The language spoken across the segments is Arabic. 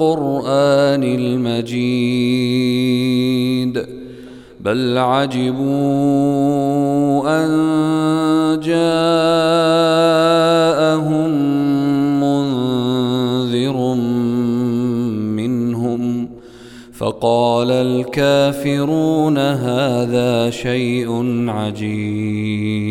والقرآن المجيد بل عجبوا أن جاءهم منذر منهم فقال الكافرون هذا شيء عجيب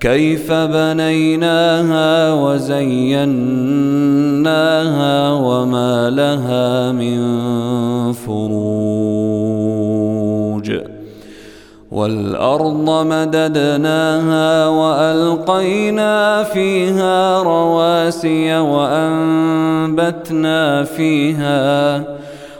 كيف بنيناها وزيناها وما لها من فروج والأرض مددناها وألقينا فيها رواسي وأنبتنا فيها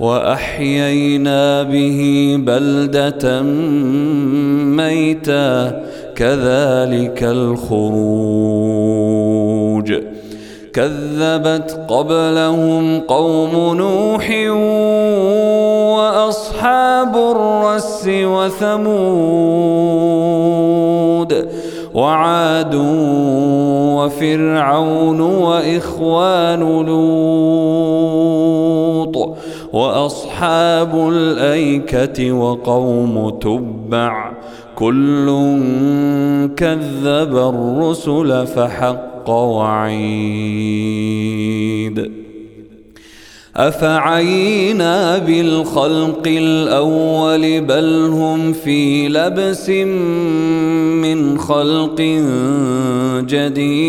وأحيينا به بلدة ميتا كذلك الخروج. كذبت قبلهم قوم نوح وأصحاب الرس وثمود وعاد وفرعون وإخوان لوط وأصحاب الأيكة وقوم تبع كل كذب الرسل فحق وعيد. أفعينا بالخلق الأول بل هم في لبس من خلق جديد.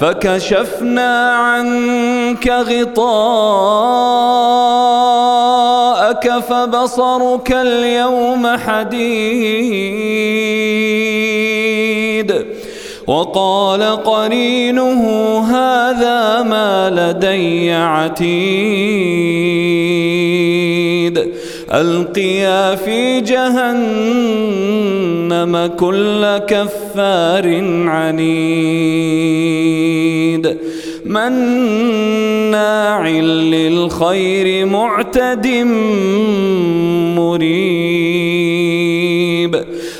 فكشفنا عنك غطاءك فبصرك اليوم حديد. وقال قرينه هذا ما لدي عتيد. ألقيا في جهنم كل كفار عنيد. مناع للخير معتد مريب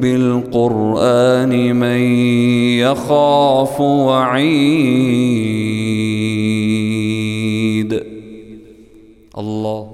بالقرآن من يخاف وعيد. الله.